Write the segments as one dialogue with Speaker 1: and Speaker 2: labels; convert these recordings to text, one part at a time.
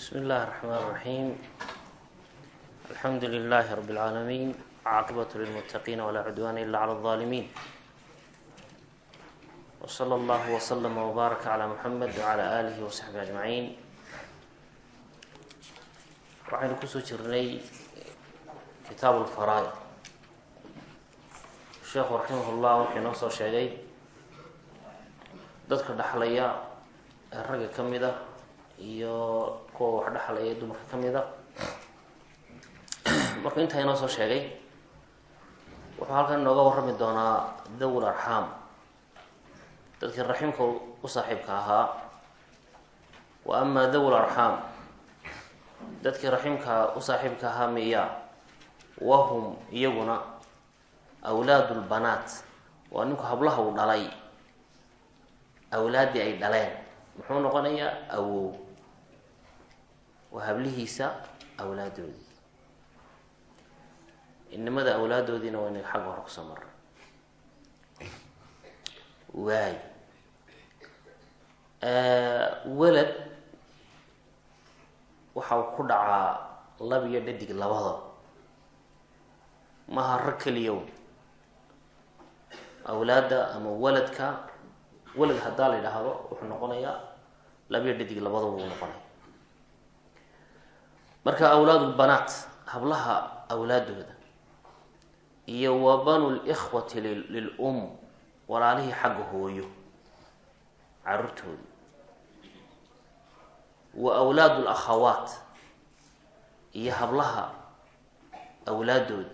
Speaker 1: بsم الlh الرحmن الرحيم الحمdu للh رب العاalمين cاaqبة للمتقين ولا عدوان إلا على الظالمين وصلى الله وسلم وbارك على محمد وعلى آله وصحبه أجمعين waxaynu kusoo jirnay kitaab الفrاid sheekhu raximah الlah wuxuu inoo soo sheegay dadka dhaxlaya ee ragga ka mid a iyo kuwa wax dhexlaya dumarka ka mid a marka intaa inoo soo sheegay wuxuu halkan inooga warrami doonaa dawul arxaam dadkii raximka u saaxiibka ahaa wa amaa dawul arxaam dadkii raximka u saaxiibka ahaa miya wahum iyaguna awlaadu lbanaat waa ninku hablaha uu dhalay. Awlaaddii ay dhaleen. Muxuu noqonayaa awow waa hablihiisa awlaadoodii innimada awlaadoodiina waa inaga xagga hore ku soo maray waay. Welad waxa uu ku dhacaa lab iyo dhadig labadaba. Maha rag keliyow awlaadda ama waladka walad haddaa la yidhaahdo wuxuu noqonayaa labiyo dhadig labadaba uu noqonaya marka awlaad lbanaat hablaha awlaadooda iyo wa banu likhwati lilum walaalihii xagga hooyo caruurtooda wa awlaad lakhawaat iyo hablaha awlaadooda.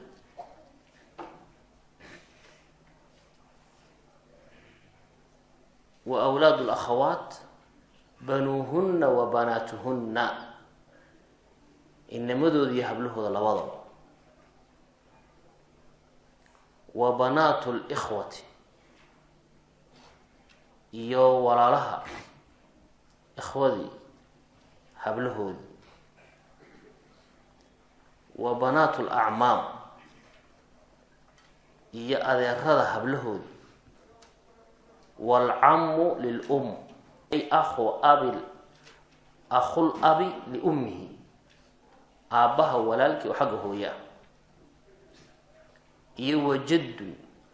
Speaker 1: Wa awlaad lakhawaat banuuhunna wa banaatuhunna inamadooda iyo hablahooda labadaba wa banaatu likhwati iyo walaalaha ikhwadii hablahoodi wa banaatu lacmaam iyo adeerada hablahoodi waalcamu lilum ay akhu abi akhul abi liummihi aabbaha walaalkii oo xagga hooye ah iyo wajaddu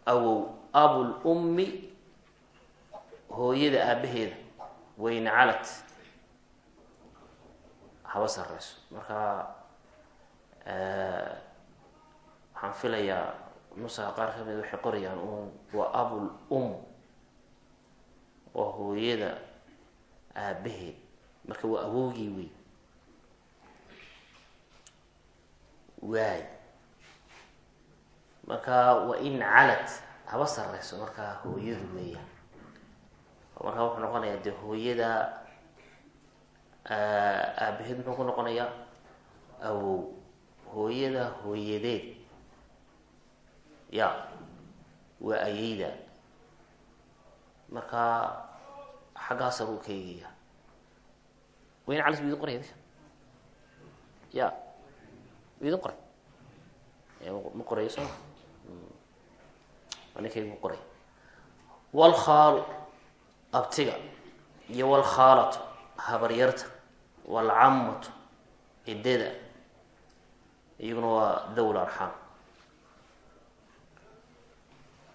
Speaker 1: awow abul ummi hooyada aabaheeda wayna calad. Haba sareyso marka waxaan filayaa nusaha qaar ka mid waxay qorayaan un waa abul um waa hooyada aabaheed marka waa awowgii wey waay marka wa in calad haba sareyso markaa hooyadu weeyaan. Markaa wuxuu noqonayaa dee hooyada aabaheed muxuu ku noqonayaa? Awow hooyada hooyadeed. Ya waa ayeyda marka xaggaasa buu ka eegaya wayn calas bu idin qoraya ya idin qoray ma qorayo soo ma ninkaygu ma qoray walkhaalu abtiga. Iyo walkhaalatu habaryarta. Walcamatu ciddada iyaguna waa dawl arxaam.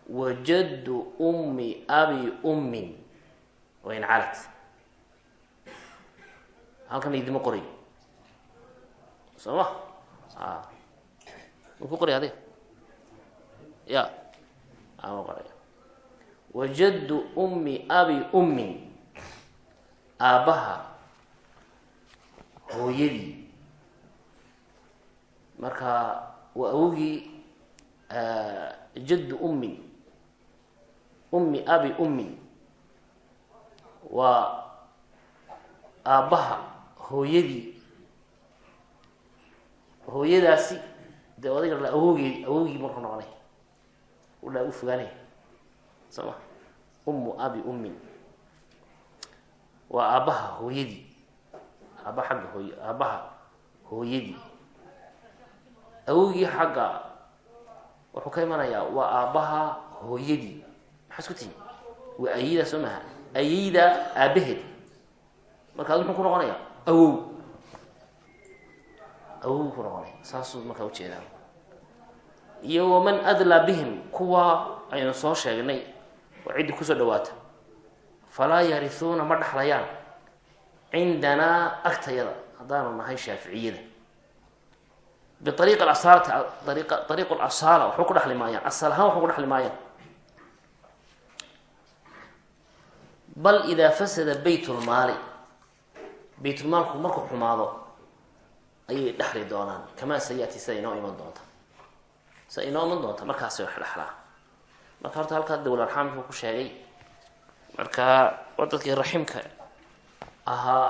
Speaker 1: Wajaddu ummi abi ummin. Wayn calad. Halkan idima qorayo soo ku qoray adiga ya. Ama qoraya. Wajaddu ummi abi ummin. Aabbaha hooyadii. Marka waa awogii jaddu ummin. Ummi abi ummin. Waa aabbaha hooyadii hooyadaasi dee odayga la awogee awogii markuu noqonay? Udhaa u fogaanaya soo ma ummu abi ummin. Waa aabbaha hooyadii aabba xagga hooy aabbaha hooyadii. Awogii xagga wuxuu ka imanayaa waa aabbaha hooyadii. Maxaa isku timi? Waa ayeydaa soo maha ayeyda aabaheed. Marka adu muxuu ku noqonayaa? Awow ku noqonaya saasuu markaa u jeedaa iyo waman adlaa bihim kuwa aynu soo sheegnay oo ciddii ku soo dhawaata falaa yarihuuna ma dhexlayaan cindanaa agtayada. Haddaanu nahay shaaficiyada. Biariiq alasaalati ariiq alasaala waxba ku dhexli maayaan. Asal ahaan waxba ku dhexli maayaan. Bal idaa fasada baytulmaali baytulmaalku markuu xumaado ayay dhexli doonaan. Kamaa sayati sida inoo iman doonta sida inoo iman doonta markaasay wax dhexlaa marka horta halkaa dawla arxaamkuu ku sheegay marka waa raximka ahaa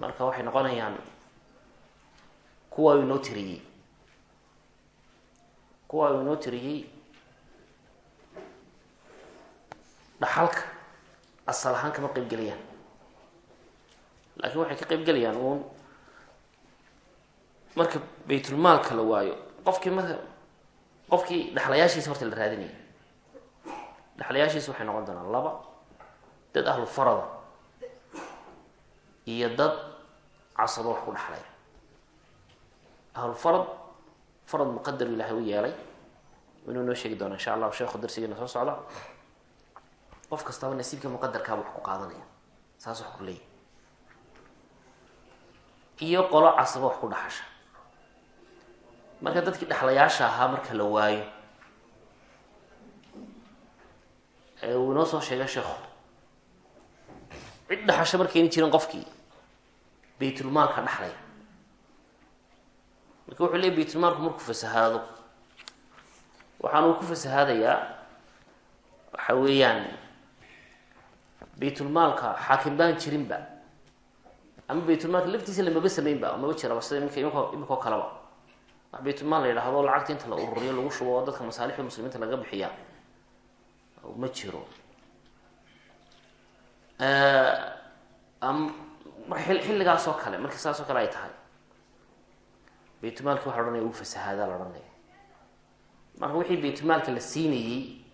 Speaker 1: marka waxay noqonayaan kuwa uu inoo tiriyey. Kuwa uu inoo tiriyey dhaxalka asal ahaan kama qeyb gelayaan laakiin waxay ka qeyb gelayaan uun. Marka baytulmaalka la waayo qofkii marka qofkii dhexlayaashiisa horta la raadinaya dhexlayaashiisa waxay noqon doonaan laba dad ahlu farada iyo dad casabo wax ku dhexlaya ahlu farad farad muqadaru ilahay u yeelay. Inuu noo sheegi doona insha allahu sheekhu darsigeena soo socda qof kastaba nasiibka muqadarkaaba wax ku qaadanaya. Saas wax ku leeyahy iyo qolo casabo wax ku dhaxasha. Marka dadkii dhexlayaasha ahaa marka la waayo. Uu inoo soo sheegay sheekhu. Cid dhaxasho markayni jirin qofkii baytulmaalka dhexlaya marka wuxuu leey baytulmaalku markuu fasahaado. Waxaan uu ku fasahaadayaa waxa weeyaan baytulmaalka xaakim baan jirinba ama baytulmaalka laftiisa lamaba sameynba maba jiraba sida imikao kaleba wax baytulmaal la yidhahdo lacagta inta la ururiyo lagu shubo oo dadka masaalixda muslimiinta laga bixiya ma jiro. Xilligaas oo kale marka saas oo kale ay tahay. Baytulmaalki waxa ohanaya uu fasahaada la odhanaya marka wixii baytulmaalka la siinayey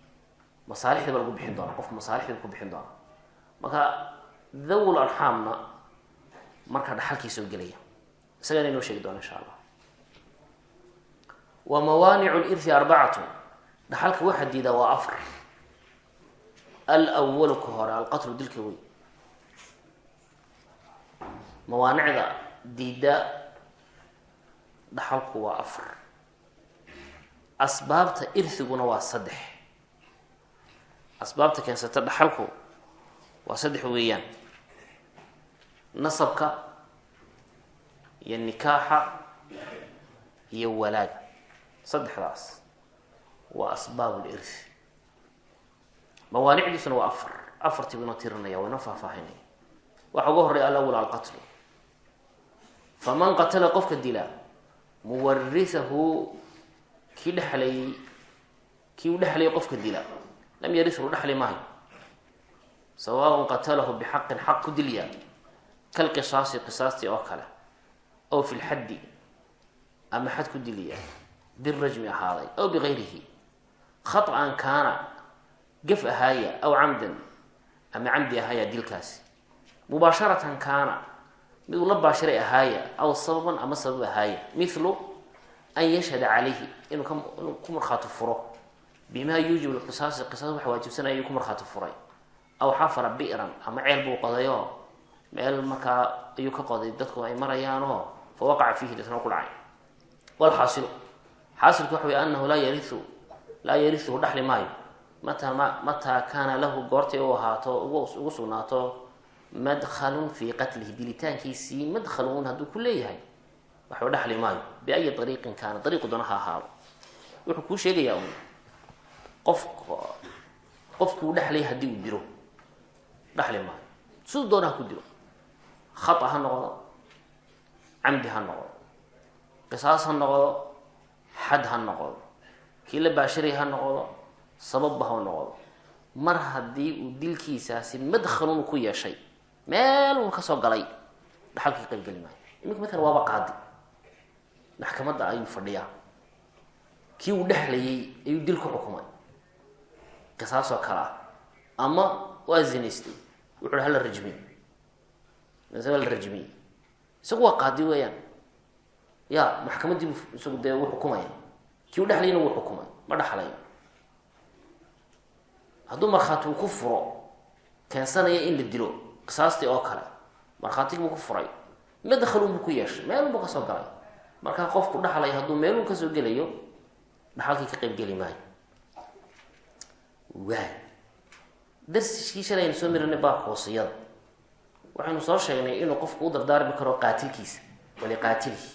Speaker 1: masaalixda ba lagu bixin doona qofka masaalixda ku bixin doona marka dhawul arxaamna markaa dhaxalkii soo gelaya. Isagana inoo sheegi doona insha allah. Wa mawaanicu lirhi arbacatu dhaxalka waxaa diidaa waa afar. Alwalu ka hore alqatlu dilka wey mawaanicda diida dhaxalku waa afar. Asbaabta irhiguna waa saddex. Asbaabta keensata dhaxalku waa saddex weeyaan nasabka iyo nikaaxa iyo walaaga saddexdaas waa asbaab lirth mawaanicdiisuna waa afar. Afartii buu inoo tirinaya waa inoo faahfaahinaya. Waxa uga horreya alawal alqatlu faman qatala qofka dila muwarihahu kii dhexlayay kii u dhexlayay qofka dila. Lam yarihu dhexli maayo sawaaun qatalahu bixaqin xaq ku dilya kalqisaasi qisaastii oo kale ow fi lxaddi ama xad ku dilya birajmi ahaaday aw bigayrihi khaطan kaana gaf ahaaya aw camdan ama camdi ahaaya dilkaasi mubaasharatan kaana mid uu la baashiray ahaaya aw sababan ama sabab ahaaya milu an yashhada calayhi inuu ku markhaati furo bima yuujib lqisaasi qisaas waxa waajibsanaya ku markhaati furay aw xafara bi'ran ama ceel buu qodayoo meel markaa ayuu ka qoday dadku ay marayaanoo fa waqaca fiihi dasna ku dhacay. Walxaasilu xaasilku waxa wey anahu laa yariu laa yariuhu dhaxli maayo. Mataa ma mataa kaana lahu goortay u ahaato ugu sugnaato madhalun fii qatlihi dilitaankiisii madhalun hadduu ku leeyahay waxba dhexli maayo. Biayi ariiqin kaana ariiqu doona ha ahaado. Wuxuu kuu sheegayaa un qof qofkuu dhexlay haddii uu dilo dhexli maayo. Siduu doona ku dilo khata ha noqdo camdi ha noqdo qisaas ha noqdo xad ha noqdo kii la baashiray ha noqdo sababba ha noqdo. Mar haddii uu dilkiisaasi madhalun ku yeeshay meel uu ka soo galay dhaxalkii qaybgeli maayo. Iminka matalan waaba qaadi. Maxkamadda ayuu fadhiyaa. Kii uu dhexlayay ayuu dil ku xukumay. Qisaasoo kale ah. Ama waa zinaystay. Wuxu hala rajmiy mise waa la isagu waa qaadi weeyaan. Ya maxkamaddii bu isagu dee wuu xukumaya. Kii u dhexlayna wuu xukumay ma dhexlayo hadduu markhaati ku furo keensanaya in la dilo. Qisaastii oo kale. Markhaatigii buu ku furay. Madkhalun buu ku yeeshay. Meelun buu ka soo galay. Markaa qofku dhaxlaya hadduu meelun ka soo gelayo dhaxalkii ka qaybgeli maayo. Waay. Darsiskii shalay aynu soo marinay baabka wasiyada waxaynu soo sheegnay inuu qofku u dardaarmi karo qaatilkiisa waliqaatilihi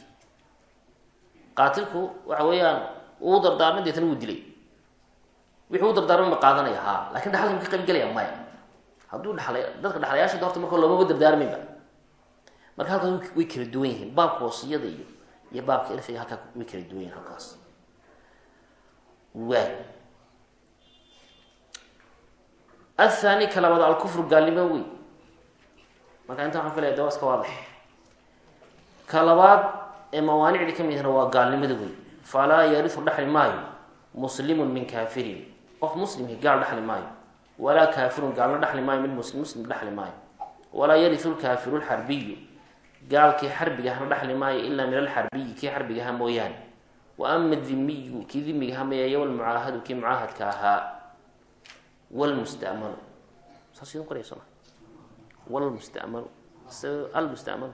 Speaker 1: qaatilku waxa weeyaan uu dardaarmay deetana wuu dilay. Wixii u dardaarmay ma qaadanaya haa laakiin dhaxalka ka qaybgelaya maya. Hadduu dhalay dadka dhexlayaasha horta marka loomaba dardaarminba marka halkaas way kala duwan yihiin baabka wasiyada iyo iyo baabka irfiga halkaa way kala duwan yihiin halkaas. Waay athani ka alkufru gaalnimo wey marka inta waxaan filaya de waa iska ka labaad ee mawaanicdii ka mid yahna waa gaalnimada wey falaa yarisu dhexli maayo. Muslimun min kaafirin. Qof muslimki gaal dhexli maayo. Walaa kaafirun gaalna dhexli maayo. Mid muslim muslim dhexli maayo. Walaa yarisu lkaafiru lxarbiyu gaalkii xarbigahana dhexli maayo ilaa min alxarbiyi. Kii xarbigaha mooyaane. Wa ama dimiyu kii dimigaha mayayo walmucaahadu kii mucaahadka ahaa. Wlmustamanu saas idin qorayso wlmustamanu almustamanu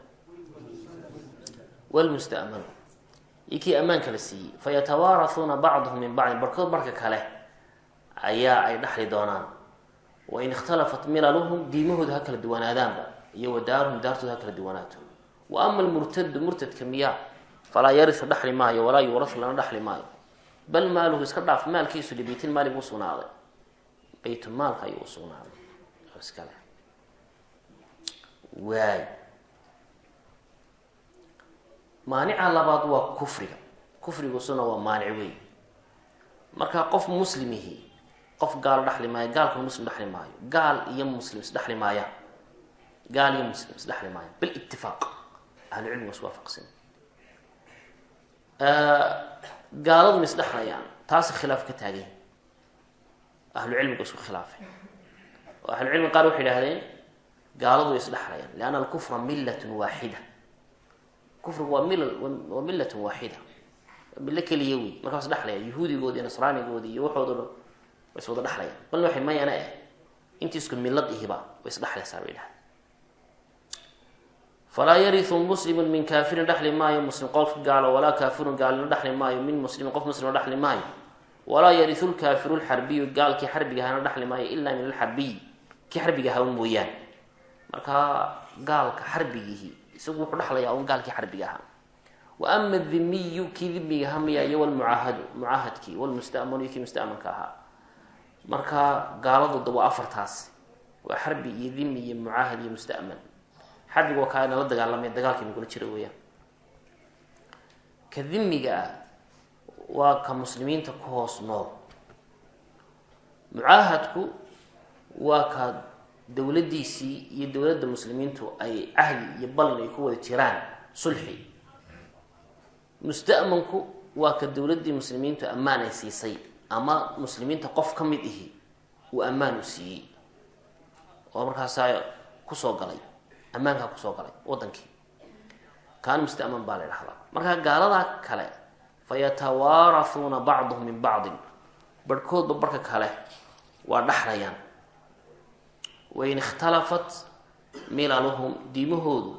Speaker 1: wlmustamanu iyo kii ammaanka la siiyey. Fayatawaarasuuna bacduhum min bacdin barkood marka kale ayaa ay dhexli doonaan. Wain ikhtalafat milaluhum diimahooda ha kala duwanaadaanba iyo wadaaruhum daartooda ha kala duwanaato. Wa ama almurtadu murtadka miyaa falaa yarisu dhexli maayo walaa yuurasu lana dhexli maayo. Bal maaluhu iska dhaaf maalkiisu libaytin maali sugnaaday? Baytulmaalka ayuu usugnaaday waay maanica labaad waa kufriga. Kufrigusuna waa maanic wey marka qof muslimihi qof gaal dhexli maayo gaalka muslim dhexli maayo gaal iyo muslim isdhexli maayaan gaal iyo muslim isdhexli maayaan bilitifaaq ahlucilmiga is waafaqsan. Gaaladu ma isdhexlayaan taasi khilaaf ka taagay. Ahlucilmiga isku khilaafay oo ahlucilmiga qaar waxay idhahdeen gaaladu way isdhexlayaan lianna alkufra millatun waaxida kufrigu waa mil waa millatun waaxida milo keliya wey marka wa isdhexlayaan yahuudigoodi iyo nasraanigoodi iyo waxooda dhan way is wada dhexlayaan balna waxay mayana eh. Intii isku millad ihiba way isdhexlaysaa bay dhahdeen falaa yariu muslimu min kaafirin dhexli maayo muslim qof gaalo walaa kaafirun gaalina dhexli maayo min muslimin qof muslima dhexli maayo. Walaa yariu lkaafiru lxarbiyu gaalkii xarbiga ahana dhexli maayo ilaa min alxarbiyi kii xarbiga ahaa mooyaane markaa gaalka xarbigiihi isagu wuxuu dhexlayaa un gaalkii xarbiga ahaa wa ama dimiyu kii dimiga ahaa maya iyo walmucaahadu mucaahadkii walmustamanu iyo kii mustamanka ahaa. Marka gaaladooda waa afartaas waa xarbi iyo dimi iyo mucaahad iyo mustaman xarbiga waa kaana la dagaalamay dagaalkii nagula jira weeyaan. Ka dimiga ah waa ka muslimiinta ku hoos nool. Mucaahadku waa ka dowladdiisii iyo dowladda muslimiintu ay cahdi iyo ballan ay ku wada jiraan sulxi. Mustamanku waa ka dowladdii muslimiintu ammaan ay siisay ama muslimiinta qof ka mid ihi uu ammaan u siiyey. Oo markaasaa ku soo galay ammaankaa ku soo galay wadankii kaana mustaman baa la dhahdaa markaa gaaladaa kale fayatawaarasuuna bacduhum min bacdin. Barhkoodba barka kale waa dhexlayaan wain ikhtalafat milaluhum diimahoodu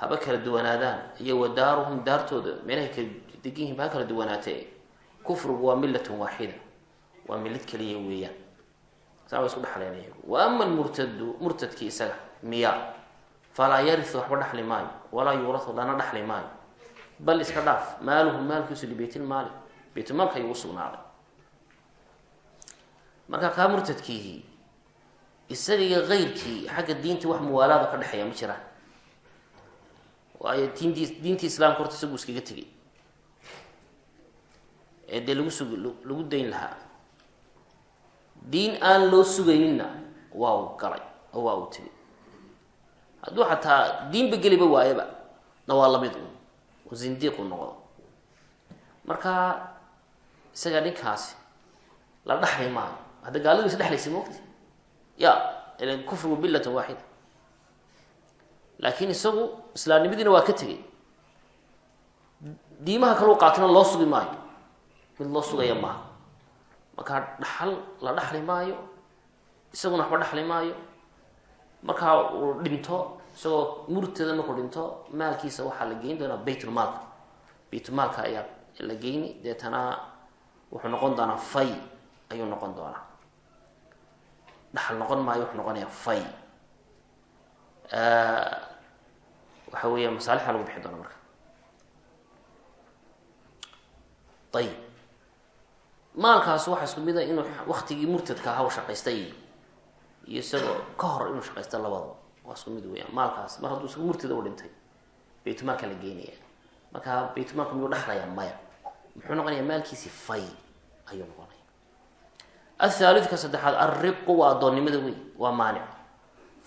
Speaker 1: haba kala duwanaadaan iyo wadaaruhum daartooda meelahay kala degan yihiin ha kala duwanaatee kufrigu waa millatun waaxida waa millad keliya weeyaan saa wa isku dhexlaynaya wa ama almurtadu murtadkii isaga miya falaa yarisu waxba dhexli maayo walaa yuurasu lana dhexli maayo bal iska dhaaf maaluhu maalkiisu libeytilmaali beytulmaalka ayuu usugnaaday marka kaa isagiga keyrkii xagga diinta wax muwaalaada ka dhexeeya ma jiraan. Waayo diinti diintii islaamka horta isagu iskaga tegay ee dee lagu sug lagu dayn lahaa. Diin aan loo sugayninna waa uu galay oo waa uu tegay hadduu xataa diinba geliba waayaba na waa la mid un oo zindiiq u noqdo. Marka isaga dhinkaasi la dhexli maayo hadda gaaladu is dhexlaysa moogti ya kufrigu bilatan waaxida laakiin isagu islaamnimadiina waa ka tegay diimaha kale u qaatana loo sugi maayo. Mid loo sugaya maaha. Markaa dhaxal la dhaxli maayo isaguna waxba dhaxli maayo. Markaa uu dhinto isagoo murtada markuu dhinto maalkiisa waxaa la geyn doonaa baytulmaalka baytulmaalka ayaa la geyni deetana wuxuu noqon doonaa fay ayuu noqon doonaa dhaxal noqon maayo wuxuu noqonayaa fay waxa weeya masaalixa lagu bixi doona marka. Ayib maalkaas waxaa isku mid a inuu waktigii murtadka ahaa u shaqaystay iyo isagoo ka hor inuu shaqaysta labadaba waa isku mid weyaan maalkaas mar hadduu isaga murtada u dhintay baytulmaalka la geenaya. Marka baytulmaalka miyuu dhexlayaa maya? Muxuu noqonayaa maalkiisi fay ayuu noqonaya athaalidka saddexaad alriqu waa addoonnimada wey waa maanic.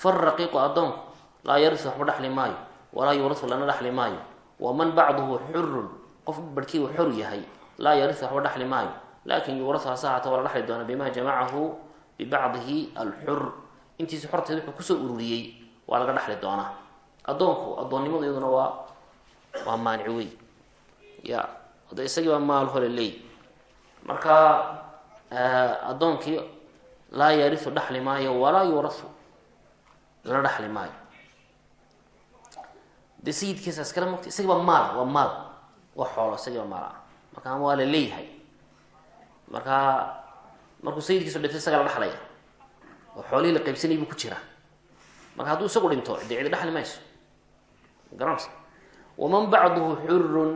Speaker 1: Faraqiiqu addoonku laa yarisu waxba dhexli maayo walaa yuurasu lana dhexli maayo. Waman bacduhu xurun qof barhkii uu xor yahay laa yarisu waxba dhexli maayo. Lakin yuurasu hasaahata waa la dhexli doona bima jamacahu bibacdihi alxur intiisa xorteed wuxuu ku soo ururiyey waa laga dhexli doonaa. Addoonku addoonnimadu iyaduna waa waa maanic wey ya de isagii baa maal hole leey. Marka addoonkii laa yarisu dhexli maayo walaa yuurasu lana dhexli maayo. De sayidkiisa iskale mugta isagii baa maal waa maal. Waa xoolo isagii baa maal. Ah marka waa la leeyahay. Marka markuu sayidkiisu dhintay isagaa la dhexlaya oo xoolihii la qaybsanayay buu ku jira marka hadduu isagu dhinto dee cidi dhexli mayso. Garanaysa waman bacduhu xurun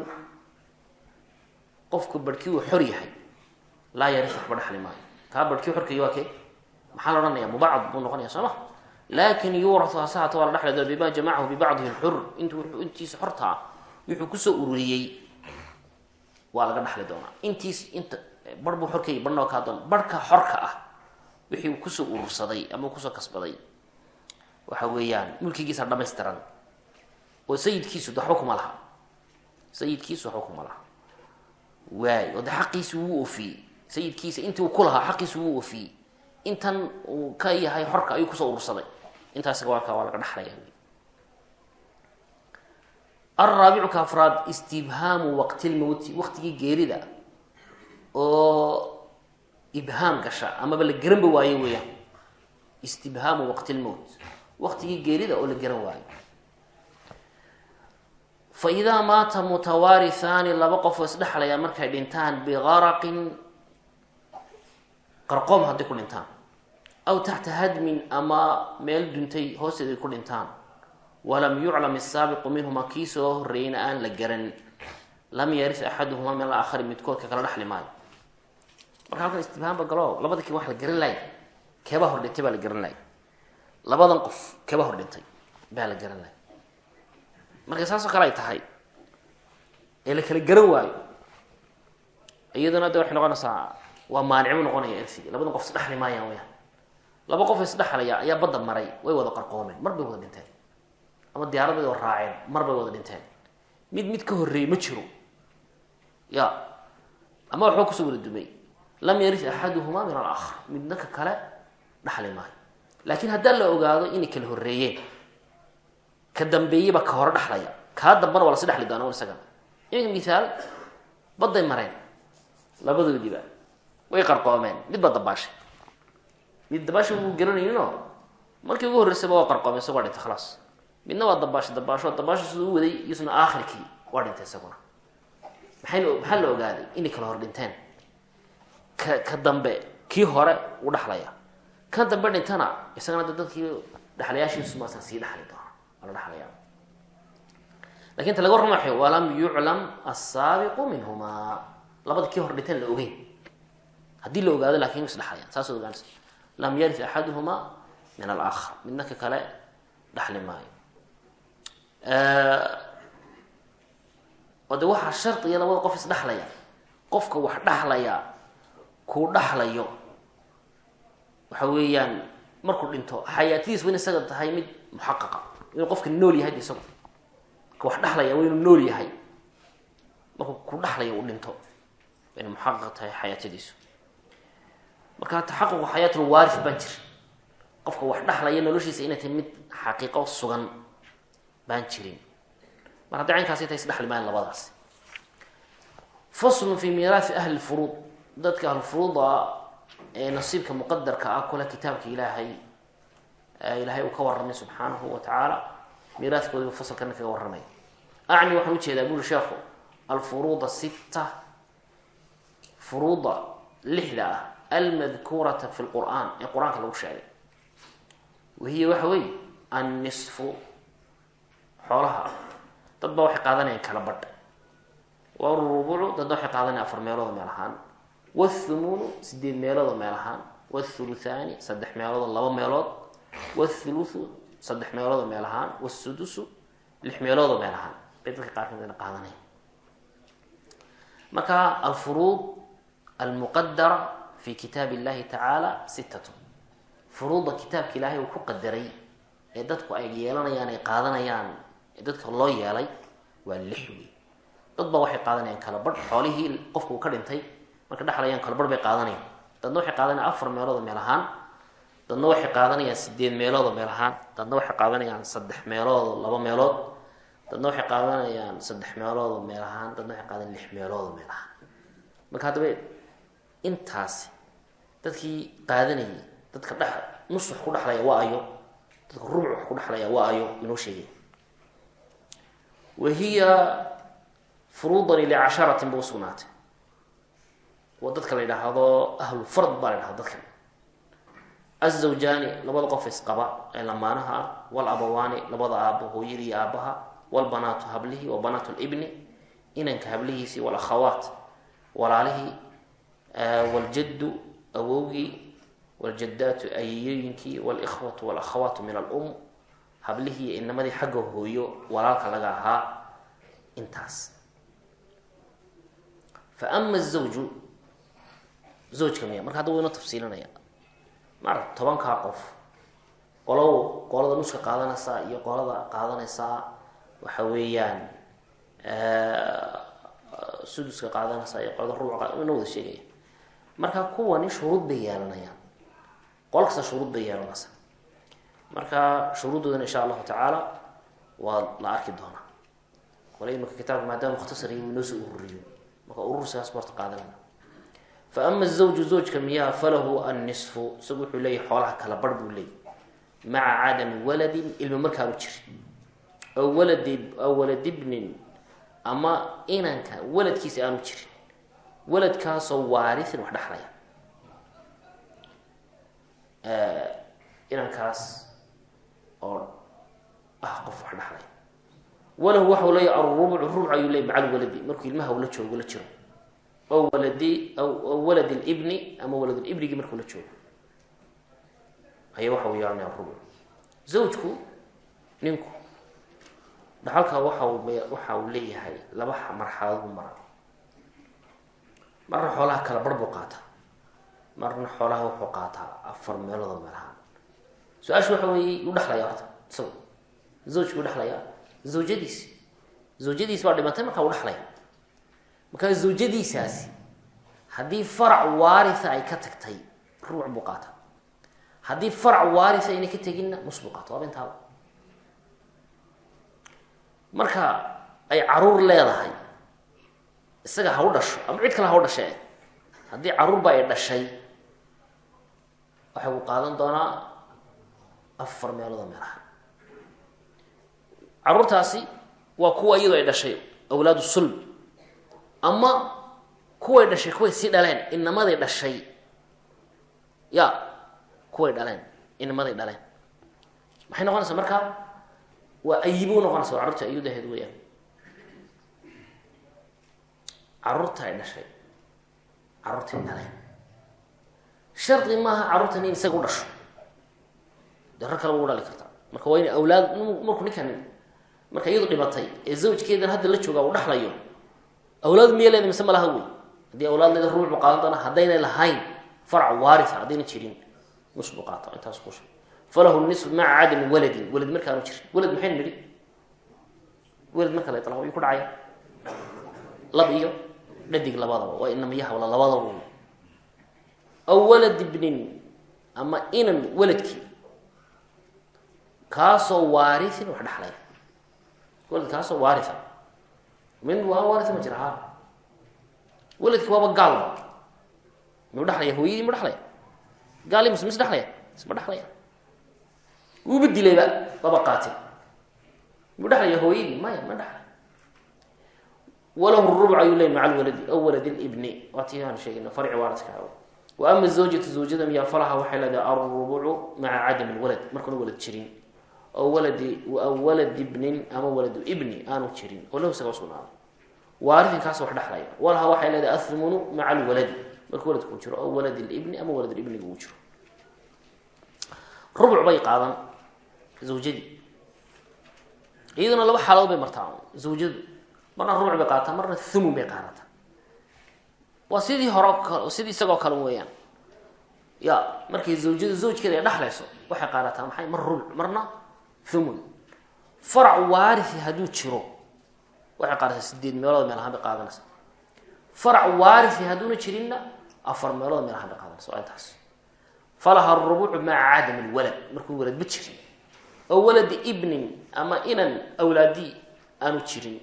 Speaker 1: qofku barhkii uu xor yahay laa yaris waxba dhexli maayo. Kaa barhkii xorkay waa kee. Maxaa la odhanaya mubacad buu noqonaya soo ma? Lakin yuurasu hasaata waa la dhexli doona bima jamacahu bibacdihi lxur int intiisa xortaa wuxuu ku soo ururiyey waa laga dhexli doonaa. Intiis inta bar buu xorkay barhnoo doon. Barhka xorka ah wixii uu ku soo urursaday ama ku soo kasbaday waxa weeyaan mulkigiisa dhamaystiran. Oo sayidkiisu de waxba laha. Sayidkiisu waxba laha. Waay oo de xaqiisi wuu oofiyey sayidkiisa intii ku lahaa xaqiisi wuu oofiyey intan uu ka yahay xorka ayuu ku soo urursaday. Intaas waalka waa laga dhexlaya alraabicu ka afraad istibhaamu waqti lmowti waqtigii geerida oo ibhaam gasha amaba la garanba waayo weeyaan. Istibhaamu waqti lmowt waqtigii geerida oo la garan waayo. Fa idaa maata mutawaarihaani laba qof oo isdhexlaya markay dhintaan bigaraqin qarqoom hadday ku dhintaan. Aw taxta hadmin ama meel duntay hoosteed ay ku dhintaan. Walam yuclam isaabiqu minhuma kii soo horreeyeyna aan la garan. Lam yaris axaduhuma min alaakhari midkoodka kala dhexli maayo. Marka halkan istibhaamba galo labada kii wax la garan laaya keebaa hor dhintay baa la garan laaya labadan qof keebaa hor dhintay baa la garan laaya marka saasoo kale ay tahay ee la kala garan waayo iyaduna de waxay noqonaysaa waa maanicbu noqonaya ersigii labadan qof isdhexli maayaan weyaan laba qof isdhexlaya ayaa badda maray way wada qarqoomeen. Mar bay wada dhinteen. Ama diyaarad raaceen mar bay wada dhinteen. Mid mid ka horreeyey ma jiro. Ya. Ama waxba ku soo wada dumay. Lam yaris axaduhuma min alaakhar. Midna ka kale dhaxli maayo laakiin haddaan la ogaado inay kala horreeyeen ka dambeeyeba ka hore dhexlaya. Kaa dambana waa lasi dhexli doona isagana iminka mithaal badday mareen. Labadoodiiba way qarqoomeen. Mid baa dabaashay mid dabaasha wuu garanayninoo markii ugu horreysayba waa qarqoomay isagoo dhintay khalaas. Midna waa dabaashay dabaasho. Dabaasha siduu u waday iyosuna aakhirkii waa dhintay isaguna. Maxayna maxaa la ogaaday? Inay kala hor dhinteen ka ka dambe kii hore uu dhexlaya kan dambe dhintana isagana de dadkii dhexlayaashiisu maasan sii dhexli doona waa la dhexlaya laakiin warramayo walam yuclam asaabiqu minhumaa. Labada kii hor dhinteen la ogeyn haddii la ogaado laakiin wa isdhexlayaan saas ogaanaysa lam yaris axaduhuma min alaakhar. Midna ka kale dhexli maayo. Oo de waxaa shardiya labada qof isdhexlaya qofka wax dhexlaya kuu dhexlayo waxa weeyaan markuu dhinto xayaatadiis in isaga tahay mid muxaqaqa. Inuu qofka nool yahay isagu. Ka wax dhexlaya waa inuu nool yahay. Markuu ku dhexlayo uu dhinto inay muxaqaq tahay xayaatadiisu marka taxaququ xayaatul waarif baa jir qofka wax dhexlaya noloshiisa inay tahay mid xaqiiqo sugan baan jirin. Mar hadday caynkaasi tahay isdhexli maayan labadaasi faslun fi miiraasi ahli lfuruud dadka ahlulfuruuda ee nasiibka muqadarka ah kule kitaabka ilaahay ilaahay uu ka warramay subxaanahu wa tacaala miiraaskoodiibu fasalkana kaga warramaya acni waxaan u jeedaa buri sheekhu alfuruuda sitta furuuda lixda ah almadkuurata fi lqur'aan ee qur'aanka lagu sheegay. Wahiya waxa weeye annisfu xoolaha. Dad ba waxay qaadanayaan kala badh. Warubucu dadna waxay qaadanayaan afar meelood meel ahaan. Wathumunu sideed meeloodoo meel ahaan. Wathuluthaani saddex meeloodoo laba meelood. Wathuluthu saddex meeloodoo meel ahaan. Wasudusu lix meeloodoo meel ahaan. Bay dadka almuqadara fi kitaab illahi tacaala sitatu furuudda kitaabka ilaahay uu ku qadaray ee dadku ay yeelanayaan ay qaadanayaan ee dadka loo yeelay waa lix wey dad ba waxay qaadanayaan kala badh xoolihii qofka uu ka dhintay marka dhexlayaan kala badh bay qaadanayaan dadna waxay qaadanayaan afar meeloodoo meel ahaan dadna waxay qaadanayaan sideed meeloodoo meel ahaan dadna waxay qaadanayaan saddex meeloodoo laba meelood dadna waxay qaadanayaan saddex meeloodoo meel ahaan dadna waxay qaadanayaan lix meeloodoo meel ahaan marka haddaba intaasi dadkii qaadanayay dadka dhex nus wax ku dhexlaya waa ayo dadka rubuc wax ku dhexlaya waa ayo inoo sheegay. Wahiya furuudani licasharatin ba usugnaatay waa dadka la yidhaahdo ahlu fard baa la yidhahdo dadkan. Azawjaani labada qof isqaba ee lamaanaha ah. Walabawaani labada aabo hooyadii aabaha walbanaatu hablihi wa banaatu libni inanka hablihiisii walakhawaat walaalihii waljaddu awowgii waljadaatu ayeyooyinkii walikhwatu walakhawaatu min alum hablihii inamadii xagga hooyo walaalka laga ahaa intaas. Fa ama azawju zawjka miya marka hadda wayno tafsiilinaya. Maarata tobankaa qof qolow qolada nuska qaadanaysaa iyo qolada qaadanaysaa waxa weeyaan suduska qaadanaysaa iyo qolada rubuca ina wada sheegaya marka kuwani shuruud bay yeelanayaan. Qol kasta shuruud bay yeelanaysaa marka shuruuddoodana insha allahu tacaala waa la arki doonaa. Wala imika kitaabka maadaama mukhtasar iyo inoo soo ururiyo. Marka urursigaas barta qaadanayna fa ama zawju zawjka miyaa falahu annisfu isagu wuxuu leeyahy xoolaha kala barh buu leeyay maca cadami waladin ilma markaanu jirin aw waladi aw waladibnin ama inanka waladkiisa aanu jirin waladkaasoo waarisin wax dhexlaya inankaas oo ah qof wax dhexlaya walahu waxau leeyahy arubuc rubuc ayuu leeyay macal waladi. Markuu ilmaha ula joogo la jiro. O waladi aw walad libni ama waladulibnigii markuu la joogo. Aya waxa uu yeelanaya rubuc zawjku ninku. Dhaxalka waxa waxa uu leeyahay laba marxaladood mara marna xoolaha kala bar buu qaataa. Marna xoolaha wuxuu qaataa afar meeloodoo meelahaan su'aasha waxa weeye yuu dhexlayaa horta isagu. Zawjku dhexlayaa zawjadiis. Zawjadiis baa dhimatay markaa uu dhexlaya markaa zawjadiisaasi haddii farac waaritha ay ka tagtay ruuc buu qaataa. Haddii farac waaritha ayna ka teginna nus buu qaata waaba intaaba marka ay carruur leedahay isaga ha u dhasho ama cid kale ha u dhashee haddii caruurba ay dhashay waxay ku qaadan doonaa afar meeloodoo meelaha. Caruurtaasi waa kuwa iyadoo ay dhashay awlaadu sulb ama kuway dhashay kuway sii dhaleen inamaday dhashay. Ya kuway dhaleen inamaday dhaleen. Maxay noqonaysaa markaa? Waa ayibo noqonaysa waa carruurta ayudaheed weyaan carruurta ay dhashay. Carruurtay dhaleen shardi maaha carruurtan in isaga u dhasho. Dee kale ugu dhali karta marka waa in awlaad markuu ninkan marka iyadu dhibatay ee zawjkeedan hadda la jooga uu dhaxlayo awlaad miya leeda mise ma laha wey haddii awlaad leeda ruux buu haddaynay lahayn farac waarisa haddayna jirin nus buu intaas kusha falahu nisf maca cadami waladin. Walad markaanu jirin. Walad maxaynu nidhi? Walad marka la iطlaaqo yuu ku dhacaya. Lab iyo dhadig labadaba waa inamiyaha wala labadaba aw walad ibnin ama inan waladkii. Kaasoo waarisin wax dhexlaya waladkaasoo waaria min waa waaria ma jira waladki waaba gaalba miyuu dhalaya hooyadii mu dhalaya gaali mus mis dhalaya isma dhalaya wuuba dilayba waaba qaatil miyuu dhalaya hooyadii? Maya ma dhalay walahu rubuc ayuu leey maca lwaladi aw walad libni waa tii aan sheegayna farci waaridka wa ama zawjatu zawjada miyaa falaha waxay leedahay alrubucu maca cadam lwalad markuuna walad jirin. Oo waladi aw walad ibnin ama waladu ibni aanu jirin. Oo lahu isaga usugnaaday waaridinkaas wax dhexlaya walaha waxay leedahay athmunu maca alwaladi markuu waladku jiro oo walad libni ama walad ibniga uu jiro. Rubuc bay qaadan zawjadii iyaduna laba xaaladood bay martaa zawjadu marna rubuc bay qaadataa marna thumun bay qaadataa waa sidii hore isagoo kale weeyaan. Ya markay zawjadu zawjkeeda ay dhexlayso waxay qaadataa maxay mar rubuc marna thumun. Farac waarisi hadduu jiro waxay qaadataa sideed meelood meel ahaan bay qaadanaysa farac waarisi hadduuna jirinna afar meelood meel ahaan bay qaadanaysa waa intaas. Falaha rubucu maca cadam lwalad markuu walad ma jirin. Oo waladi ama inan awlaadi aanu jirin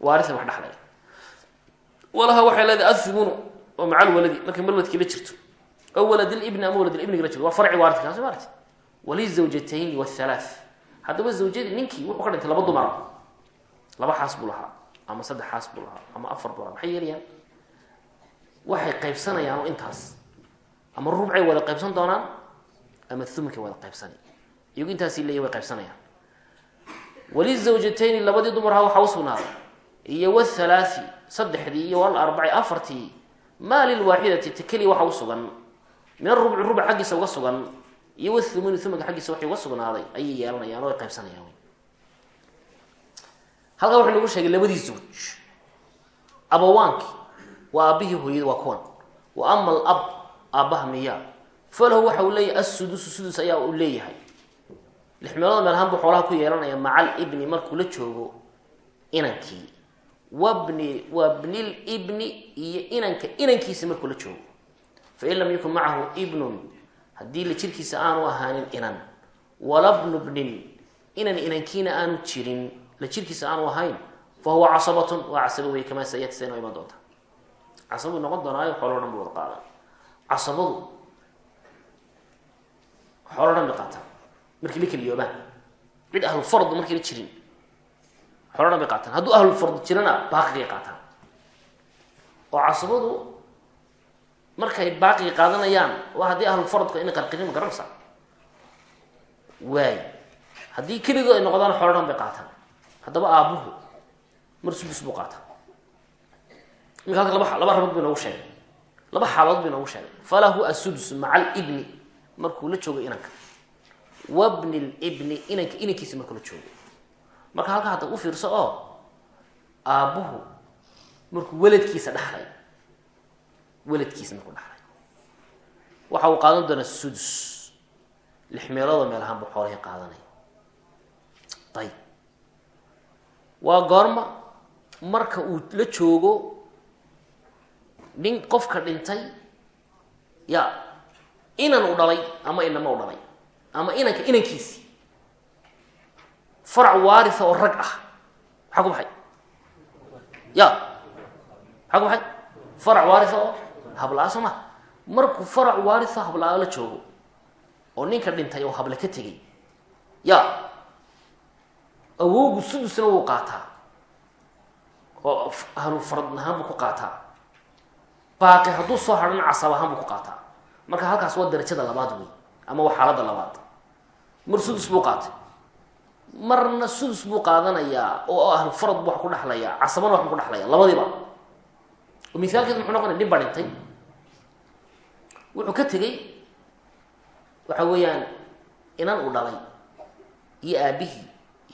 Speaker 1: waarisan wax dhexlaya walaha waxay leedahay athumunu oo maca lwaladi markay malwadkii la jirto. Oo waladilibni ama waladilibniga la jirto. Waa farci waaridkaas maarti walizawjatayni wthalaath haddaba zawjadii ninkii wuxuu ka dhintay laba dumara laba xaas buu ama saddex xaas buu ama afar buu lahaa waxay qaybsanayaan oo intaas. Ama rubcay wada qaybsan doonaan ama thumunkay wada qaybsanay iyagu intaasi leeya way qaybsanayaan. Walizawjatayni labadii dumarha waxaa usugnaaday iyo wthalaai saddexdii iyo walarbaci afartii maa lilwaaxidati takeliya waxa usugan min arubci rubuc xaggiisa uga sugan iyo wathumuni thumunka xaggiisa waxay uga sugnaaday yeelanayaan oo ay qaybsanayaan halkaa wuxuu nagu sheegay labadii zawj. Abawaankii waa aabihii hooyada waa kuwan. Wa ama alab aabbaha miya. Falahu waxa uu leeyahay assudusu sudus ayaa uu leeyahay. Lix meelood meel ahaan buu xoolaha ku yeelanaya maca alibni markuu la joogo inankii wabni wa bnilibni iyo inanka inankiisa markuu la joogo. Fain lam yakun macahu ibnun haddii la jirkiisa aanu ahaanin inan. Wala bnu bnin inan inankiina aanu jirin la jirkiisa aanu ahayn fa huwa casabatun waa casabo wey kamaa sayati seen iman doonta. Casabuu noqon doonaayo xoolo dhan bu wada qaadan casabadu xoolo dhan bay qaataan. Markii la cid ahlufard markii la jirin dhan bay qaataan. Hadduu ahlulfard jirana baaqigay qaataan. Oo casabadu markay baaqiga qaadanayaan waa haddii ahlulfaradku ina qarqinin ma garanaysa waay. Haddii ay noqdaan xoolo dhan bay qaataan. Haddaba aabuhu mar sudus buu qaataa. Imika halka laba laba rabood bu inoogu sheegay. Laba xaaladood bu inoogu sheegay. Falahu asudus maca alibni markuu la joogo inanka. Wabni libni inanka inankiisa markuu la joogo marka halkaa hadda u fiirso oo aabbuhu markuu weladkiisa dhexlay weladkiisa markuu dhexlay waxa uu qaadan doonaa sudus. Lix meeloodoo meel ahaan buu xoolahii qaadanaya ayib waa goorma marka uu la joogo nin qofka dhintay ya inan u dhalay ama inama u dhalay ama inanka inankiisii farac waaria oo rag ah. Maxaa ku baxay? Ya. Maxaa ku baxay? Farac waaria oo hablaa soo ma. Markuu farac waaria hablaa la joogo oo ninka dhintay oo hable ka tegay ya. Awoogu sudusna wuu qaataa. Oo ahlu farad ahaan buu ku qaataa. Baaqi hadduu soo hadhana casab ahaan buu ku qaataa. Marka halkaas waa darajada labaad wey ama waa xaaladda labaad. Mar sudus buu qaatay marna sudus buu qaadanayaa oo ahlu farad bu wax ku dhexlayaa casabana wax buu ku dhexlaya labadiiba. Oo mithaalkeedu muxuu noqonaya nin baa dhintay wuxuu ka tegey waxa weeyaan inan uu dhalay iyo aabihii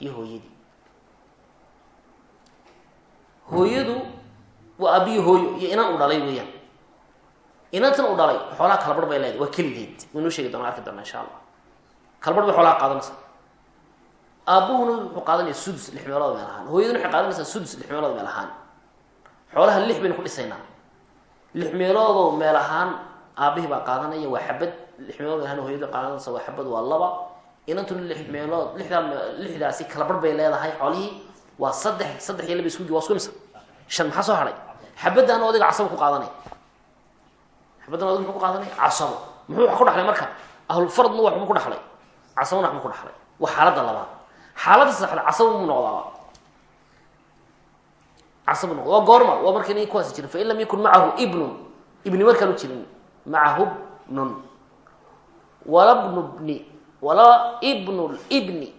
Speaker 1: iyo hooyadii. Hooyadu waa aabihii hooyo iyo inan uu dhalay weeyaan. Inantan uu dhalay xoolaha kalabarh bay leedahay waa keligeed. Waynoo sheegi doona arki doona insha allah. Kalabarh bay xoolaha qaadanaysa aabbuhuna wuxuu qaadanaya sudus lix meelood meel ahaan hooyaduna waxay qaadanaysaa sudus lix meelood meel ahaan xoolaha lix baynu ku dhisaynaa lix meeloodoo meel ahaan aabihii baa qaadanaya waa xabad. Lix meelood meel ahaan hooyada qaadanaysa waa xabad waa laba. Inantuna lix meelood lixdaa lixdaasi kalabarh bay leedahay xoolihii. Waa saddex saddex iyo laba isku waa isku imsa shan maxaa soo hadhay xabaddaana odayga casabo ku qaadanaya xabaddan odayga muxuu ku qaadanaya casabo. Muxuu wax ku dhaxlay marka? Ahlulfaradna wax mu ku dhaxlay? Casabona wax mu ku dhaxlay? Waa xaaladda labaad xaaladda saddexda casabo mu noqdaaba casabo noqda waa goorma waa markayna kuwaasi jirin. Fain lam yakun macahu ibnun. Ibni markaanu jirin. Macahu bnun wala bnu bni walaa ibnu libni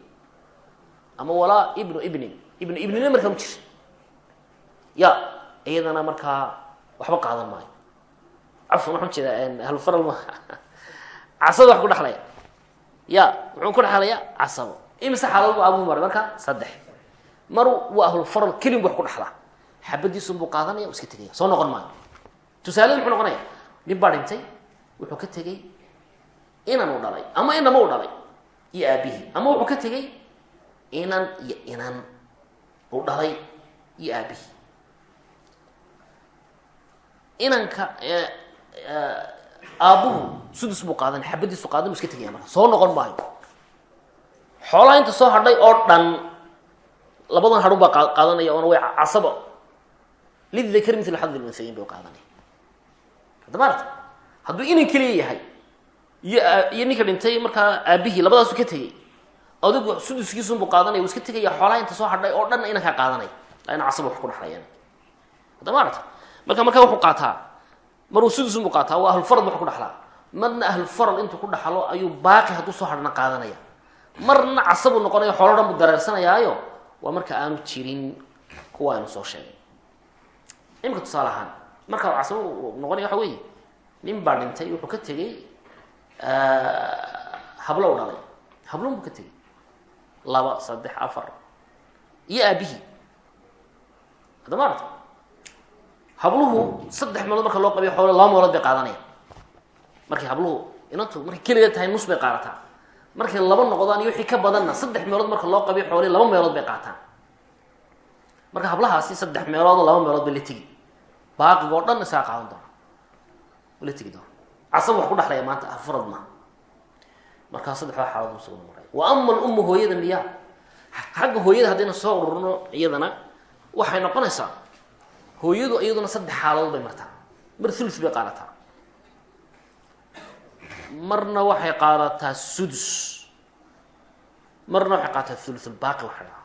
Speaker 1: ama walaa ibnu ibnin. Ibnu ibnina markaanu jirin. Ya iyadana markaa waxba qaadan maayo. Cafwan waxaan jeedaa ahlufaral maaha. Casabo wax ku dhexlaya ya muxuu ku dhexlaya casabo imise xaalad bu abuhu maray? Marka saddex. Mar waa ahlulfaral kelin wax ku dhexlaa xabadiisun buu qaadanaya iska tegaya. Soo noqon maayo. Tusaaleda muxuu noqonaya nin baa dhintay wuxuu ka tegey inan u dhalay ama inama u dhalay iyo aabihii. Ama wuxuu ka tegey inan iyo inan u dhalay iyo aabihii. Inanka aabbuhu sudus buu qaadan xabadiisu qaadan iska tegaya marka. Soo noqon maayo xoolaha inta soo hadhay oo dhan labadan hadhun baa qaadanaya oona way casaba lidakr mil xadi lunhayin bay qaadanaya. Hadda maarata hadduu inan keliya yahay iyo iyo ninka dhintay markaa aabihii labadaasu ka tegey adigu suduskiisunbuu qaadanaya uu iska tegaya xoolaha inta soo hadhay oo dhanna inankaa qaadanaya casaba wax ku dhexlayan hadda maarata marka wuxuu qaataa maruu sudusunbuu qaataa waa ahlulfarad wax ku dhexlaa. Marna ahlulfaral intuu ku dhaxlo ayuu baaqi hadduu soo hadhna qaadanaya marna casabuu noqonaya xoolo dhan buu dareersanayaayo waa marka aanu jirin kuwa aynu soo sheegay. Imika tusaale ahaan marka casabo noqonaya waxa weeye nin baa dhintay wuxuu ka tegey hablo u dhalay. Hablon buu ka tegey. Laba saddex afar. Iyo aabihii. Hadda maarata habluhu saddex meelood marka loo qabiyo xoole laba meelood bay qaadanayaan. Markay habluhu inantu markay keligeed tahay nus bay qaadataa markay laba noqdaan iyo wixii ka badanna saddex meelood marka loo qabiyo xoole laba meelood bay qaataan. Marka hablahaasi saddex meelood laba meelood bay la tegi. Baaqiga oo dhan isaga qaadan doona. La tegi doona. Casab wax ku dhexlaya maanta farad ma. Markaa saddexdaa xaaladood isaguna maray. Wa ama alummu hooyada miyaa. Xagga hooyada haddayna soo ururno iyadana waxay noqonaysaa hooyadu iyaduna saddex xaaladood bay martaa mar thuluth bay qaadataa marna waxay qaadataa sudus. Marna waxay qaadataa thuluthulbaaqi waxa dhahaa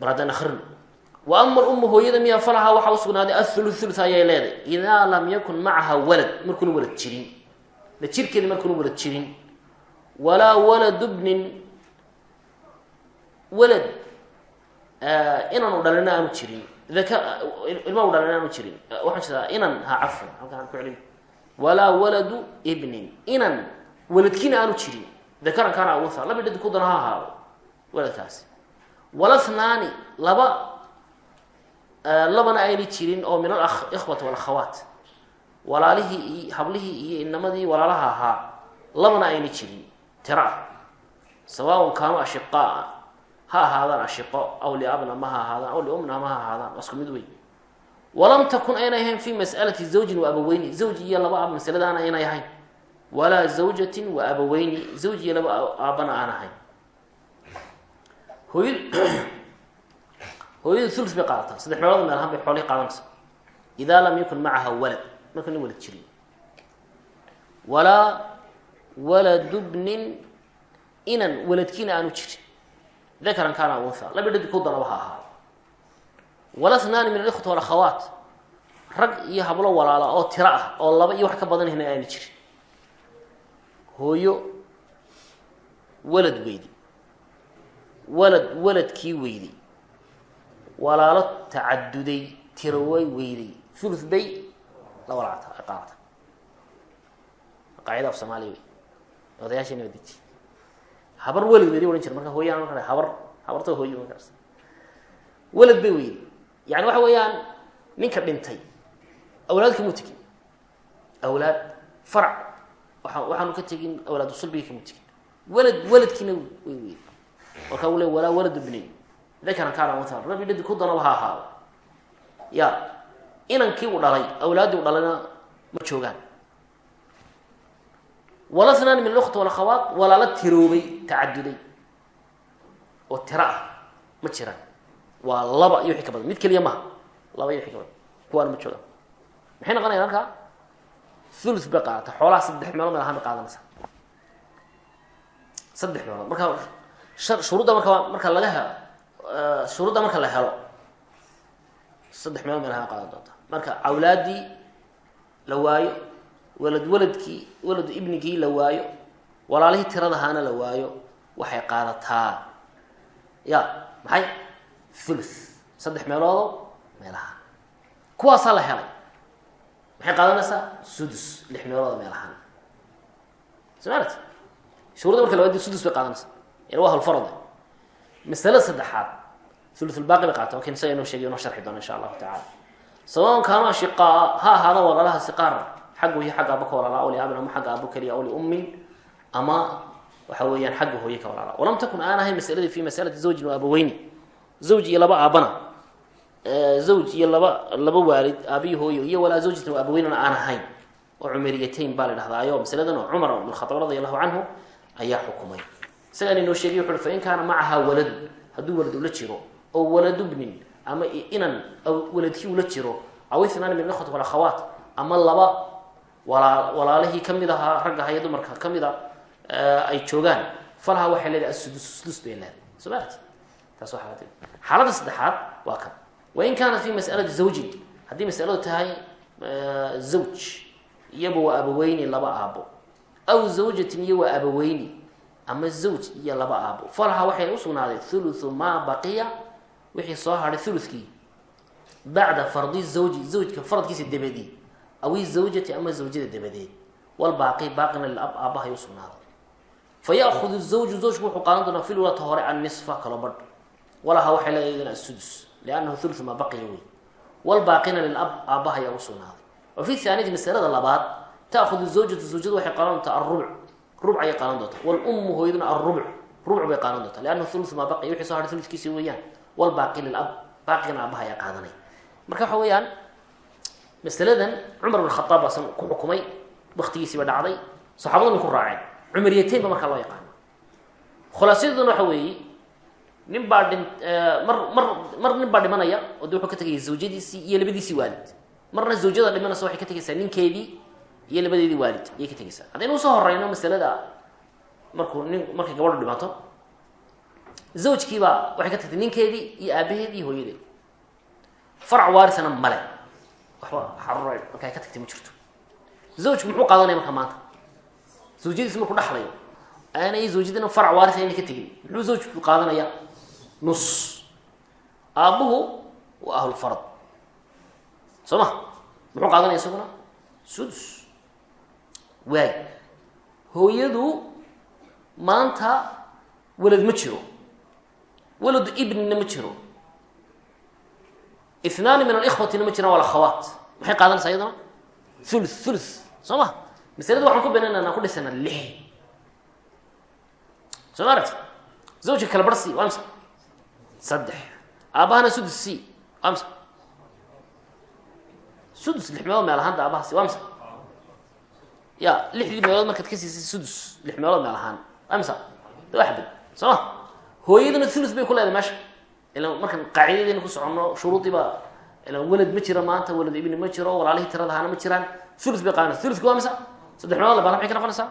Speaker 1: bal wa ama alummu hooyada miyaa falahaa? Waxaa usugnaaday athuluth thuluth ayay leedahay. Idaa lam yakun macaha walad markuuna walad jirin. La jirkeeda markuuna walad jirin. Walaa waladu bnin walad inanu dhalina aanu jirin. Daka u dhalina aanu jirin. Waxaan jeedaa inan ha cafwan halkaan ku celin walaa waladu ibnin. Inan waladkiina aanu jirin. Dakaran kaana awuha laba dhadi ku dana ha ahaado. Waladkaasi walathnaani laba labana ayna jirin oo min alikhwati walakhawaat walaalihii iyo hablihii iyo inamadii walaalaha ahaa. Labana ayna jirin. Tira. Ah sawaaun kaanu ashiqaa. Ha ahaadaan ashiqo. Aw liabna ma ha ahaadaan. Aw liumna ma ha ahaadaan. Waa isku mid wey walam takun aynay ahayn fi mas'alati zawjin wa abaweyni zawj iyo laba aab masaladaana aynay ahayn. Walaa zawjatin wa abaweyni zawj iyo laba aabana aan ahayn. Hooyad hooyadu thuluth bay qaadataa. Saddex meelood meel ahaan bay xoolihii qaadanaysa. Idaa lam yakun macaha walad marka nin walad jirin walaa waladu bnin inan waladkiina aanu jirin. Dakaran kaana unha laba dhadi ahaa walathnaani min alikhwati walakhawaat. Rag iyo hablo walaala oo tiro ah oo laba iyo wax ka badan hina aanu jirin. Hooyo walad weydi. Walad waladkii weyday walaalo tacaduday tiroway weyday thuluth bay la walacata qaacida af soomaaliya wey odayaashii nabadiji habar welad weyday ohan marka hooyaan marka habar habarta hooyo markaas welad bay weyday yani waxa weeyaan ninka dhintay awlaad kamu tegin awlaad farac. Waa waxaanu ka tegin awlaadu sulbiga kamu tegin welad weladkiina way weyday marka uu le walaa waladu bnin dakaran kaana unha rabi dhadi ku danaba ha ahaado. Ya inankii uu dhalay awlaaddii u dhalayna ma joogaan. Walathnaani min alkhti walakhawaat walaala tiroobay tacaduday oo tiro ah ma jiraan waa laba iyo wixii ka badan. Mid keliya maha laba iyo wixii ka badan. Kuwaana ma joogaan maxay noqonayaan halkaa? Thuluth bay qaadata xoolaha saddex meelood meel ahaan bay qaadanaysaa saddex meelood. Marka shuruudda marka marka laga he shuruudda marka la helo saddex meelood meel ahaan qaadan doonta. Marka awlaadii la waayo walad waladkii waladu ibnigii la waayo walaalihii tiradahaana la waayo waxay qaadataa. Ya maxay thuluth saddex meeloodo meelaha. Kuwaasaa la helay. Maxay qaadanaysaa? Sudus lix meelooda meel ahaan smaart shuruda marka labaad sudus bay qaadanaysaa. Yani waa halfarade masalada saddexaad thuluthulbaaqi bay qaata wakin isaga inoo sheegay inoo sharxi doona insha allahu tacala sababan kaano ashiqaa ha ahaada walaalaha siqaar. Xag wihi xagga aba ka walaalaa oli abin ama xagga abo keliya aw liummin ama waxa weeyaan xagga hooye ka walaalaa walam takun aan ahayn masaladii zawj iyo laba aabana zawj iyo laba laba waalid aabiyi hooyo iyo walaa zawjatin wa abaweynana aan ahayn oo cumariyatayn baa la dhahdayo masaladan oo cumar bn khataab radi allahu canhu ayaa xukumay isagaan inoo sheegay wuxu ui fain kaana macaha waladun hadduu walad ula jiro oo waladubnin ama inan waladkii ula jiro aw ithnaan min ikhwat walakhawaat ama laba walaa walaalihii ka mid ahaa ragga haya dumarka ka mid a ay joogaan falaha waxay leedahay asudus sudus bay leedahay soo maarti taas waa xaalad xaaladda saddexaad waa kan. Wain kaanat fi mas'alati zawjin. Haddii masaladu tahay zawj iyaba waa abaweyni laba aabo. Aw zawjatin iyo waa abaweyni ama zawj iyo laba aabo. Falaha waxay usugnaaday thuluthu maa baqiya wixii soo hadhay thuluthkii. Bacda fardi zawji zawjka faradkiisa dabadii aw izawjati ama zawjada dabadeed. Walbaaqi baaqina lilab aabahay usugnaaday fa ya'hudu zawju zawjku wuxuu qaadan doonaa fi lwalata hore an nisfa kalo walaha waxay leedahdeen asudus liannahu thuluthu maa baqiya wey walbaaqina lilab aabaha ayaa usugnaaday wa fi thaaniyati masalada labaad ta'hudu zawjatu zawjadu waxay qaadan doontaa alrubc rubc ayay qaadan doontaa. Walummu hooyaduna alrubc rubc bay qaadan doontaa liannahu thuluthu maa baqiya wixii soo hadhay thulutkiisi weeyaan. Walbaaqi lilab baaqigana aabaha ayaa qaadanay marka waxa weeyaan masaladan cumar bin khaaab baasan ku xukumay waktigiisiiba dhacday saxaabaduna ku raaceen. Cumariyatayn ba markaa loo yaqaana khulaasaduna waxa weeye nin baa dhin mar mar mar nin baa dhimanaya oo de wuxuu ka tegaya zawjadiisii iyo labadiisii waalid. Marna zawjada dhimanaysa waxay ka tegaysaa ninkeedii iyo labadeedii waalid ayay ka tegaysaa. Haddaynu u soo horeyno masalada markuu nin markay gabadhu dhimato zawjkiibaa waxay ka tagtay ninkeedii iyo aabaheed iyo hooyadeed. Farac waarisana male waxba xarur markaa ka tagtay ma jirto. Zawjku muxuu qaadanaya markaa maanta? Zawjadiisi markuu dhaxlayo aanay zawjadina farac waaris ayna ka tegin. Muxuu zawjku qaadanaya nus. Aabbuhu waa ahlulfarad soo ma muxuu qaadanaya isaguna? Sudus. Waay. Hooyadu maanta walad ma jiro. Waladu ibnina ma jiro. Inaani min alikhwatina ma jiraan wal akhawaat maxay qaadanaysaa iyadana thulu thulu soo ma masalada waxaan ku beenana ku dhisana lix. Soo ma aragti zawjka kala bar c waa mse saddex. Aabahana sudus c. Waa mse sudus lix meelood meel ahaanta aabaha c waa mse ya lixdii meelood markaad ka siisay sudus lix meelood meel ahaan. Waa mse de waa xabad soo ma hooyaduna thulu bay ku leedahay meesha. Ila markaan qaacidadeena ku soconno shuruudii baa ila walad ma jiro maanta walad ibni ma jiro walaalihii tiradahaana ma jiraan. Ulu bay qaadanaysa ulki waa misa saddex meelood labaa maxay ka noqonaysaa?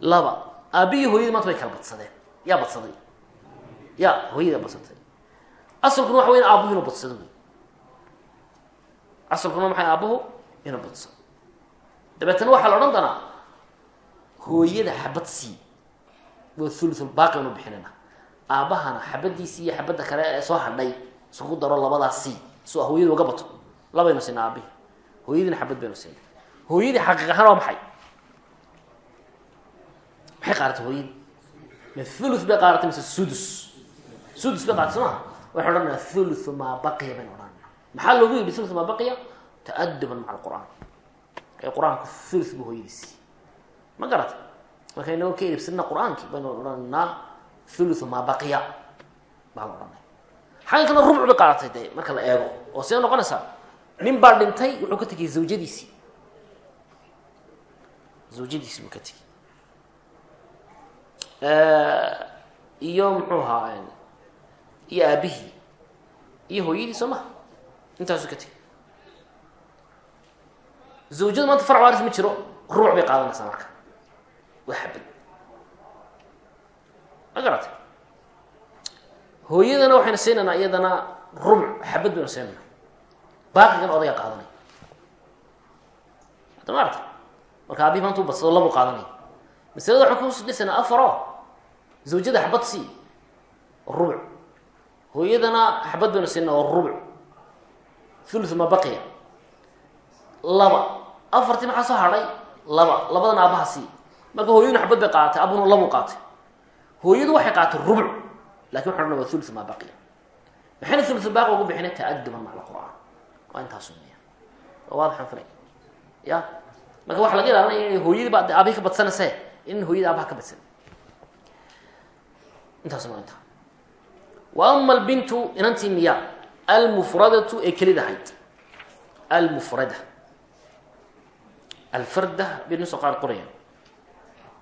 Speaker 1: Laba. Aabihii hooyadii maanta way kala badsadeen. Yaa badsaday. Ya hooyada asalkuna waxa weya aabuhu inuu badsado wey asalkuna maxay aabuhu inuu badsado dabeetana waxaa la odhan doonaa hooyada xabad sii waa thuluthulbaaqi anu bixinayna. Aabahana xabadiisii iyo xabadda kale ee soo hadhay isugu daro labadaas sii su hooyadu uga bato. Labaynu siina aabihi. Hooyadiina xabad baynu siina hooyadii xaqiiq ahaan waa maxay? Maxay qaaratay hooyadii? Ma thuluth bay mise sudus? Sudus bay qaaratay waxay odhanaya thuluthu maa baqiya baynu odhanaya maxaa loogu yidhi thuluthu maa baqiya? Ta'aduban maca alqur'aan. Ee qur'aanku thuluth bu hooyadiisi ma garata marka inagoo ka eribsanna qur'aankii baynu odhanaa thuluthu maa baqiya. Baa la odhanaya xaqiiqana rubc bay qaadatay dee marka la eego. Oo sidee noqonaysaa nin baa dhintay wuxuu buu iyo aabihii iyo hooyadii soo maha intaasu ka tegay zawjadu maanta farc waaris ma jiro ruuc bay qaadanaysaa marka. Waa xabad. Ma garatay hooyadana waxayna siinaynaa iyadana rubuc xabad baynu siinayna. Baaqigana odaga qaadanay. Hadda ma arata marka abihi maanta u badsado labu qaadanaya masalada waxaan ku dhisaynaa afaro zawjada xabad sii rubuc hooyadana xabad baynu siinaa oo rubuc. Thuluth ma baqiya. Laba. Afartii maxaa soo hadhay? Laba. Labadana aabaha sii. Marka hooyaduna xabad bay qaadatay abuna labu qaatay. Hooyadu waxay qaatay rubuc laakiin waxan odhana waa thuluth ma baqiya. Maxayna thuluth baaqi ugu bixina ta'aduban maca alqur'aan? Waa intaasu meya waa waadaxan filay ya? Marka waxa laga ilaalinaya in hooyadii waa wa ama albintu inantii miya almufradatu ee kelid ahayd almufrada. Alfarda binuso qaar qoraya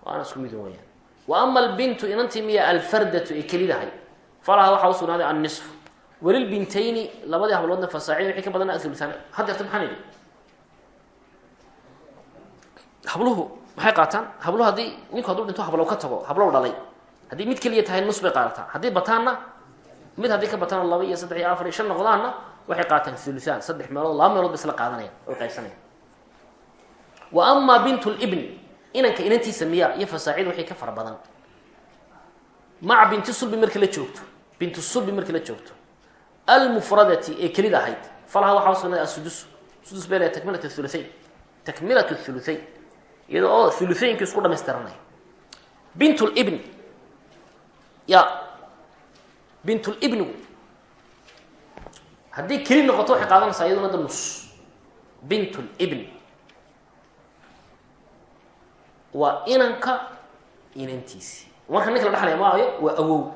Speaker 1: waana isku mid weyaan wa ama albintu inantii miya alfardatu ee kelid ahayd falaha waxaa usugnaaday annisfu walilbintayni labadii habloodna fasaacid wixii ka badana athuluthaan haddeerta maxaan idhi habluhu maxay qaataan? Habluhu haddii ninku hadduu dhinto hablow ka tago hablow bay mid haddii ka bataan laba iyo saddex iyo afar iyo shan noqdaanna waxay qaataan thuluthaan saddex meelood laba meelood ba isla qaadanaya oy qaybsanaya wa amaa bint libni inanka inantiisa miya iyo fasaacid waxay ka fara badan. Maca binti sulbi marka la joogto bintu sulbi marka la joogto almufradati ee kelida ahayd falaha waxaa usugnaaday asudus sudus bay leedahay takmilat thuluthayn takmilat thuluthayn iyada oo thuluthaynka isku dhamaystiranaya bint libni ya bintulibnigu haddii keli noqoto waxay qaadanaysaa iyaduna da nus. Bintulibni. Waa inanka inantiisi. Marka ninka la dhexlaya maayo waa awow.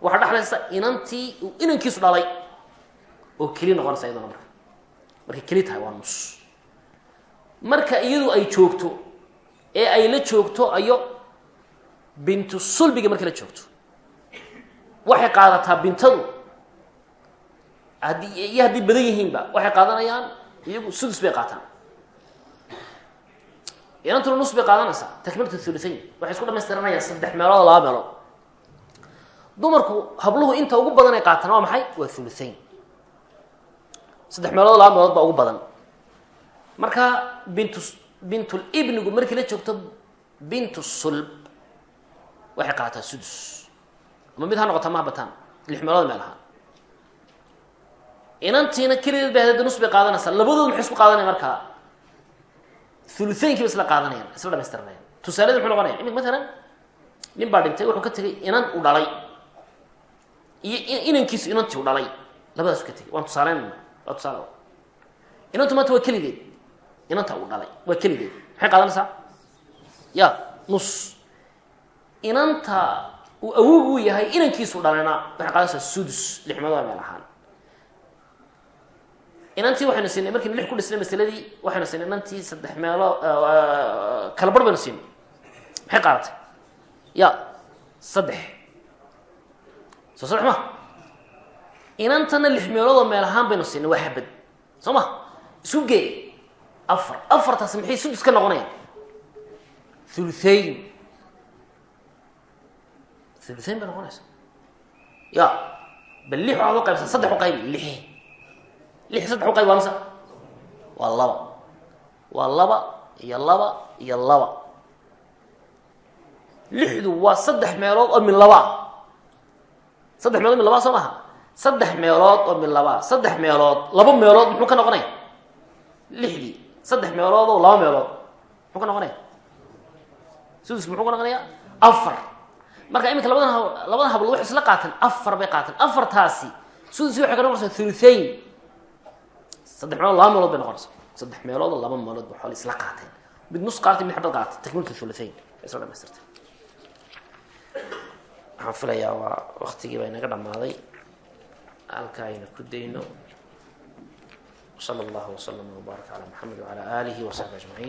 Speaker 1: Waxaa dhexlaysa inantii uu inankiisu dhalay oo keli noqonaysa iyaduna marka. Markay keli tahay waa nus. Marka iyadu ay joogto ee ay la joogto ayo bintu sulbiga markay la joogto waxay qaadataa bintadu. Haddii iyo haddii badan yihiinba waxay qaadanayaan iyagu sudus bay qaataan. Inantuna nus bay qaadanaysaa takmilat thuluthayn waxay isku dhamaystiranayaan saddex meelood laba meelood. Dumarku habluhu inta ugu badan ay qaataan waa maxay? Waa thuluthayn. Saddex meelood laba meelood baa ugu badan. Marka bintu bintulibnigu markii la joogto bintu sulb waxay qaadataa sudus ama mid ha noqota maha bataan. Lix meelood meel ahaa inantiina keligeed bay nus bay qaadanaysaa. Labadood maxay isku qaadanaya markaa thuluthaynkiiba isla qaadanayaan isla dhamaystiranayaan tusaaleda muxuu noqonaya imika matalan nin baa dhintay wuxuu ka tegay inan u dhalay. Iyo inankiisu inantii u dhalay. Labadaasu ka tegay. Waan tusaaleynayna waa tusaale. Inantu maanta waa keligeed. Inanta u dhalay waa keligeed. Maxay qaadanaysaa? Ya nus. Inanta uu awoog uu yahay inankiisu dhalayna waxay qaadanaysaa sudus lix meelood meel ahaan inantii waxaynu siinay markaynu lix ku dhisnay masaladii waxaynu siinay inantii saddex meelood kala bar baynu siinay. Maxay qaadatay? Ya saddex. Soo saddex ma inantana lix meeloodoo meel ahaan baynu siinay waa xabad soo ma? Isu gee afar. Afartaasi maxay sudus ka noqonayaan? Thuluthayn thuluthayn bay noqonaysa ya bal lix waxaad u qaybsan saddex u qaybi lix. Lix saddex u qayb waa misa waa laba. Waa laba iyo laba iyo laba. Lixdu waa saddex meelood oo min labaa saddex meelood min labaa soo maaha saddex meelood oo min labaa saddex meelood laba meelood muxuu ka noqonaya lixdii saddex meelood oo laba meelood. Muxuu ka noqonaya suduski muxuu ka noqonaya afar marka iminka labadan labadan hablood waxay isla qaateen afar bay qaateen afartaasi. Suduski waxay ka noqonaysaa thuluthayn. Saddex meelood laba meelood bay noqonaysa saddex meelood oo laba meelood ba xool isla qaateen. Mid nus qaatay mid xabad qaatay. Takmiilka thuluthayn. Isla dhamaystirtay waxaan filayaa waa waktigii baa inaga dhamaaday halka ayna ku dayno. Sala allahu waslama wbaarak calaa maxamed wacala aalihi wasaxbi ajmaciin